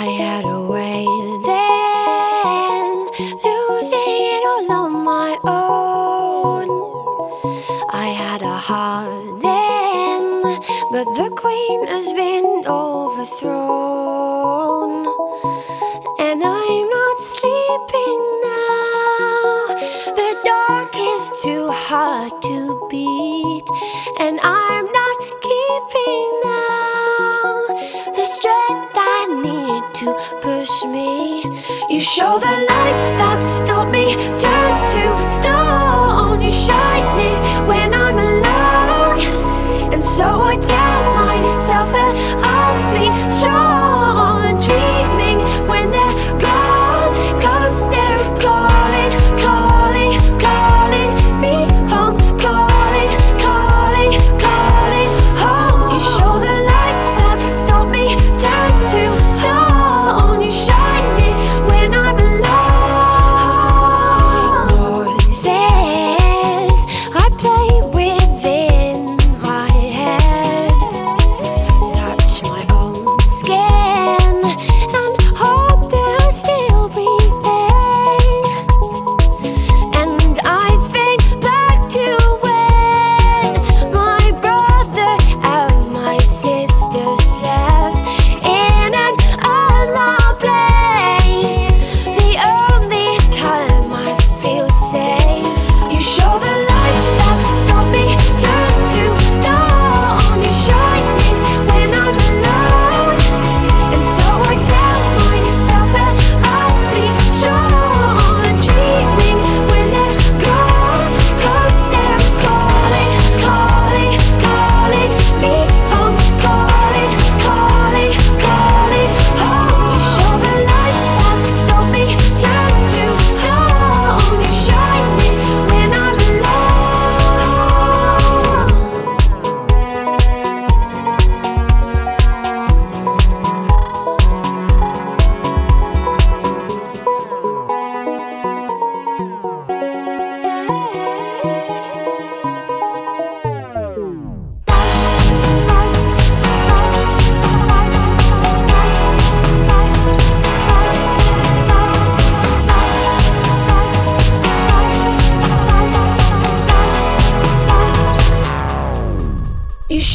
I had a way then, losing it all on my own. I had a heart then, but the queen has been overthrown. And I'm not sleeping now, the dark is too hard to. me. You show the lights that stop me, turn to stone. You shine it when I.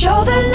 show the